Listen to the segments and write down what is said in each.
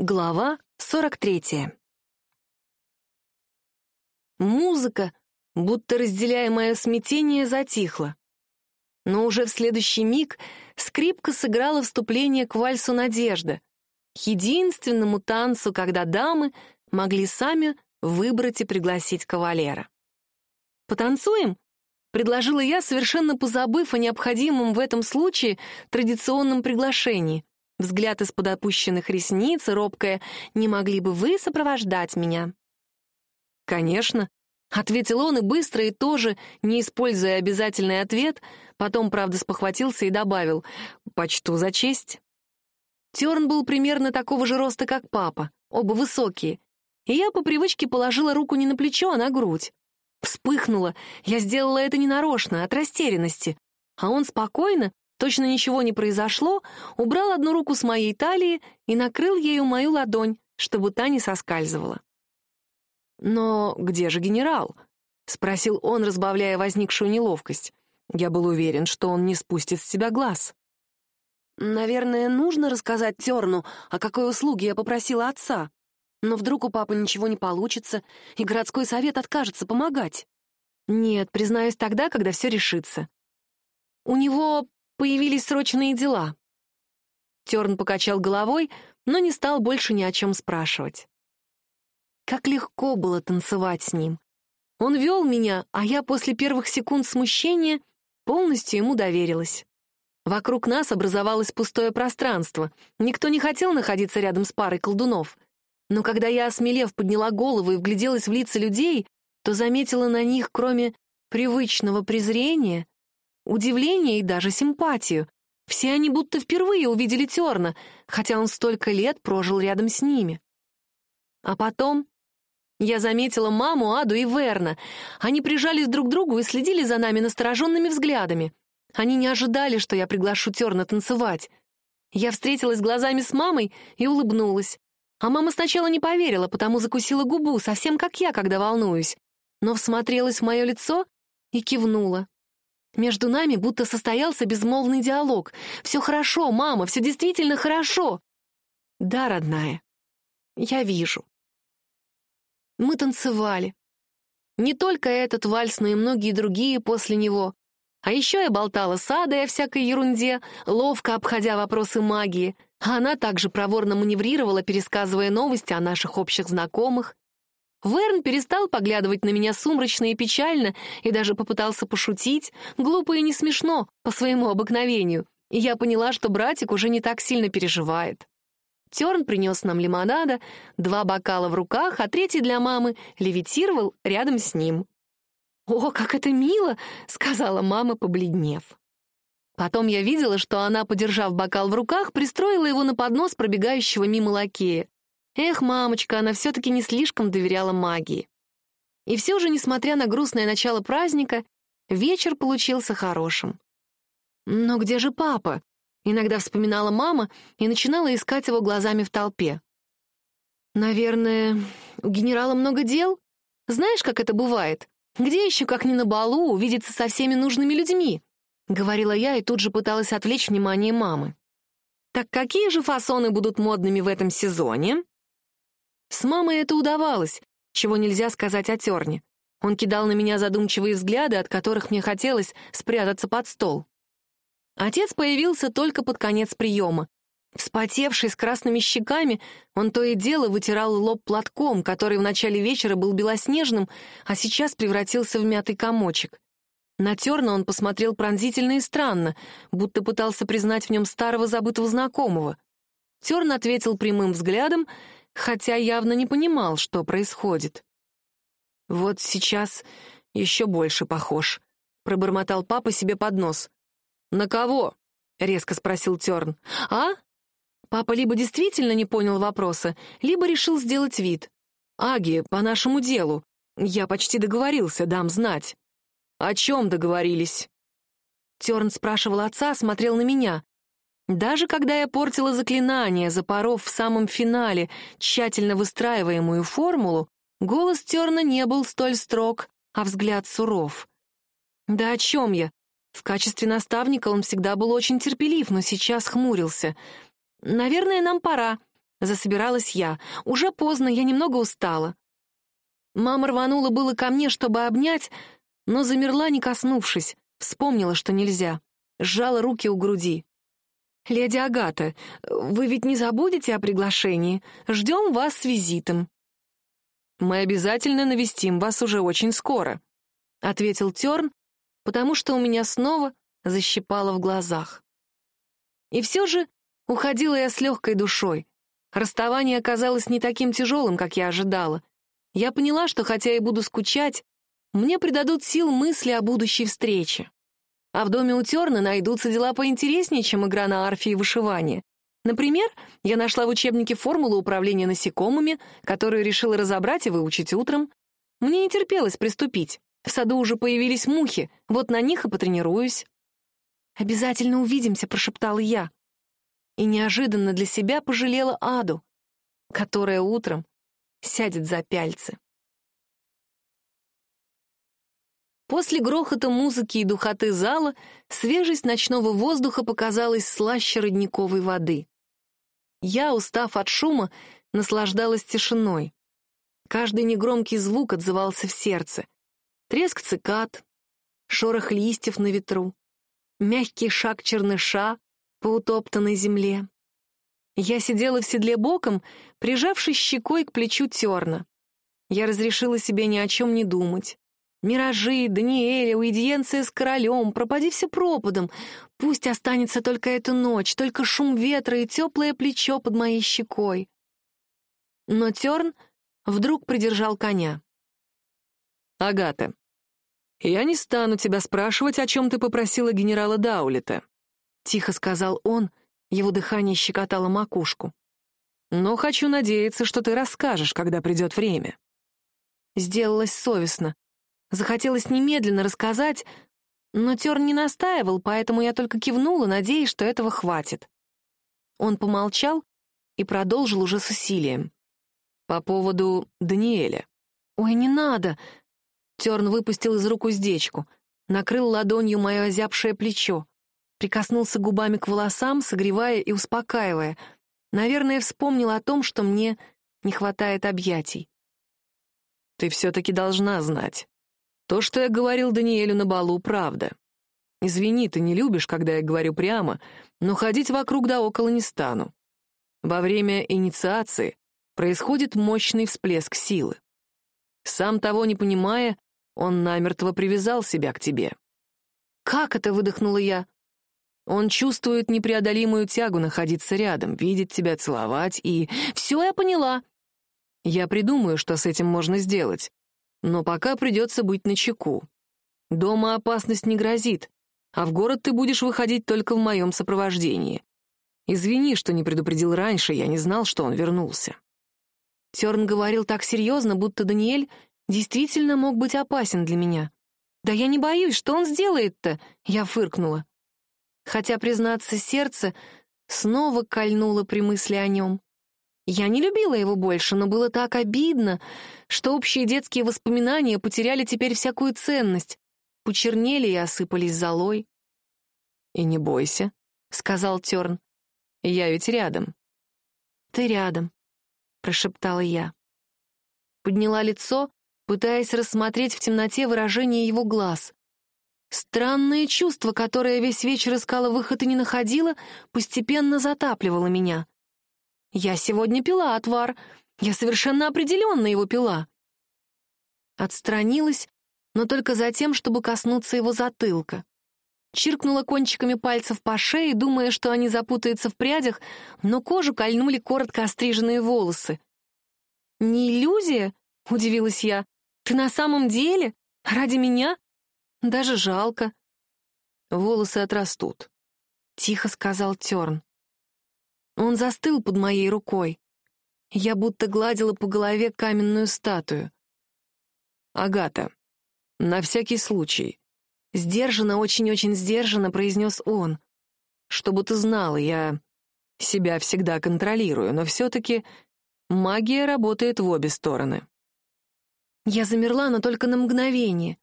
Глава 43. Музыка, будто разделяя мое смятение, затихла. Но уже в следующий миг скрипка сыграла вступление к вальсу «Надежда», единственному танцу, когда дамы могли сами выбрать и пригласить кавалера. «Потанцуем?» — предложила я, совершенно позабыв о необходимом в этом случае традиционном приглашении. Взгляд из-под опущенных ресниц робкая «Не могли бы вы сопровождать меня?» «Конечно», — ответил он и быстро, и тоже, не используя обязательный ответ, потом, правда, спохватился и добавил «Почту за честь». Терн был примерно такого же роста, как папа, оба высокие, и я по привычке положила руку не на плечо, а на грудь. Вспыхнула, я сделала это ненарочно, от растерянности, а он спокойно, Точно ничего не произошло, убрал одну руку с моей талии и накрыл ею мою ладонь, чтобы та не соскальзывала. «Но где же генерал?» — спросил он, разбавляя возникшую неловкость. Я был уверен, что он не спустит с себя глаз. «Наверное, нужно рассказать Терну, о какой услуге я попросила отца. Но вдруг у папы ничего не получится, и городской совет откажется помогать?» «Нет, признаюсь тогда, когда все решится. У него появились срочные дела. Терн покачал головой, но не стал больше ни о чем спрашивать. Как легко было танцевать с ним. Он вел меня, а я после первых секунд смущения полностью ему доверилась. Вокруг нас образовалось пустое пространство. Никто не хотел находиться рядом с парой колдунов. Но когда я, осмелев, подняла голову и вгляделась в лица людей, то заметила на них, кроме привычного презрения, удивление и даже симпатию. Все они будто впервые увидели Терна, хотя он столько лет прожил рядом с ними. А потом я заметила маму, Аду и Верна. Они прижались друг к другу и следили за нами настороженными взглядами. Они не ожидали, что я приглашу Терна танцевать. Я встретилась глазами с мамой и улыбнулась. А мама сначала не поверила, потому закусила губу, совсем как я, когда волнуюсь. Но всмотрелась в мое лицо и кивнула. Между нами будто состоялся безмолвный диалог. «Все хорошо, мама, все действительно хорошо!» «Да, родная, я вижу». Мы танцевали. Не только этот вальс, но и многие другие после него. А еще я болтала с Адой о всякой ерунде, ловко обходя вопросы магии, а она также проворно маневрировала, пересказывая новости о наших общих знакомых. Верн перестал поглядывать на меня сумрачно и печально и даже попытался пошутить, глупо и не смешно, по своему обыкновению. И я поняла, что братик уже не так сильно переживает. Терн принес нам лимонада, два бокала в руках, а третий для мамы левитировал рядом с ним. «О, как это мило!» — сказала мама, побледнев. Потом я видела, что она, подержав бокал в руках, пристроила его на поднос пробегающего мимо лакея. Эх, мамочка, она все-таки не слишком доверяла магии. И все же, несмотря на грустное начало праздника, вечер получился хорошим. Но где же папа? Иногда вспоминала мама и начинала искать его глазами в толпе. Наверное, у генерала много дел? Знаешь, как это бывает? Где еще, как не на балу, увидеться со всеми нужными людьми? Говорила я и тут же пыталась отвлечь внимание мамы. Так какие же фасоны будут модными в этом сезоне? С мамой это удавалось, чего нельзя сказать о Терне. Он кидал на меня задумчивые взгляды, от которых мне хотелось спрятаться под стол. Отец появился только под конец приема. Вспотевший с красными щеками, он то и дело вытирал лоб платком, который в начале вечера был белоснежным, а сейчас превратился в мятый комочек. На Терна он посмотрел пронзительно и странно, будто пытался признать в нем старого забытого знакомого. Терн ответил прямым взглядом хотя явно не понимал, что происходит. «Вот сейчас еще больше похож», — пробормотал папа себе под нос. «На кого?» — резко спросил Терн. «А?» Папа либо действительно не понял вопроса, либо решил сделать вид. «Аги, по нашему делу. Я почти договорился, дам знать». «О чем договорились?» Терн спрашивал отца, смотрел на меня. Даже когда я портила заклинание, запоров в самом финале тщательно выстраиваемую формулу, голос Терна не был столь строг, а взгляд суров. Да о чем я? В качестве наставника он всегда был очень терпелив, но сейчас хмурился. «Наверное, нам пора. — засобиралась я. «Уже поздно, я немного устала». Мама рванула было ко мне, чтобы обнять, но замерла, не коснувшись, вспомнила, что нельзя, сжала руки у груди. «Леди Агата, вы ведь не забудете о приглашении? Ждем вас с визитом». «Мы обязательно навестим вас уже очень скоро», — ответил Терн, потому что у меня снова защипало в глазах. И все же уходила я с легкой душой. Расставание оказалось не таким тяжелым, как я ожидала. Я поняла, что хотя и буду скучать, мне придадут сил мысли о будущей встрече. А в доме у Терна найдутся дела поинтереснее, чем игра на арфе и вышивание. Например, я нашла в учебнике формулу управления насекомыми, которую решила разобрать и выучить утром. Мне не терпелось приступить. В саду уже появились мухи, вот на них и потренируюсь. «Обязательно увидимся», — прошептала я. И неожиданно для себя пожалела Аду, которая утром сядет за пяльцы. После грохота музыки и духоты зала свежесть ночного воздуха показалась слаще родниковой воды. Я, устав от шума, наслаждалась тишиной. Каждый негромкий звук отзывался в сердце. Треск цикад, шорох листьев на ветру, мягкий шаг черныша по утоптанной земле. Я сидела в седле боком, прижавшись щекой к плечу терна. Я разрешила себе ни о чем не думать. Миражи, Даниэля, уидиенция с королем, пропади все пропадом. Пусть останется только эта ночь, только шум ветра и теплое плечо под моей щекой. Но Терн вдруг придержал коня. «Агата, я не стану тебя спрашивать, о чем ты попросила генерала Даулета», — тихо сказал он, его дыхание щекотало макушку. «Но хочу надеяться, что ты расскажешь, когда придет время». Сделалось совестно. Захотелось немедленно рассказать, но Терн не настаивал, поэтому я только кивнула, надеясь, что этого хватит. Он помолчал и продолжил уже с усилием. «По поводу Даниэля». «Ой, не надо!» Терн выпустил из рук уздечку, накрыл ладонью мое озябшее плечо, прикоснулся губами к волосам, согревая и успокаивая. Наверное, вспомнил о том, что мне не хватает объятий. «Ты все-таки должна знать. То, что я говорил Даниэлю на балу, правда. Извини, ты не любишь, когда я говорю прямо, но ходить вокруг да около не стану. Во время инициации происходит мощный всплеск силы. Сам того не понимая, он намертво привязал себя к тебе. «Как это?» — выдохнула я. Он чувствует непреодолимую тягу находиться рядом, видеть тебя, целовать и... Все я поняла. Я придумаю, что с этим можно сделать. Но пока придется быть начеку. Дома опасность не грозит, а в город ты будешь выходить только в моем сопровождении. Извини, что не предупредил раньше, я не знал, что он вернулся. Терн говорил так серьезно, будто Даниэль действительно мог быть опасен для меня. «Да я не боюсь, что он сделает-то?» — я фыркнула. Хотя, признаться, сердце снова кольнуло при мысли о нем. Я не любила его больше, но было так обидно, что общие детские воспоминания потеряли теперь всякую ценность, почернели и осыпались золой. «И не бойся», — сказал Терн. «Я ведь рядом». «Ты рядом», — прошептала я. Подняла лицо, пытаясь рассмотреть в темноте выражение его глаз. Странное чувство, которое весь вечер искала выход и не находила, постепенно затапливало меня. Я сегодня пила отвар. Я совершенно определенно его пила. Отстранилась, но только за тем, чтобы коснуться его затылка. Чиркнула кончиками пальцев по шее, думая, что они запутаются в прядях, но кожу кольнули коротко остриженные волосы. «Не иллюзия?» — удивилась я. «Ты на самом деле? Ради меня? Даже жалко». «Волосы отрастут», — тихо сказал Терн. Он застыл под моей рукой. Я будто гладила по голове каменную статую. «Агата, на всякий случай», — сдержанно, очень-очень сдержанно произнес он. «Чтобы ты знала, я себя всегда контролирую, но все-таки магия работает в обе стороны». Я замерла, но только на мгновение.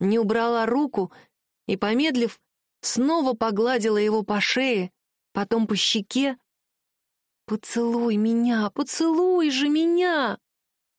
Не убрала руку и, помедлив, снова погладила его по шее, потом по щеке, «Поцелуй меня, поцелуй же меня!»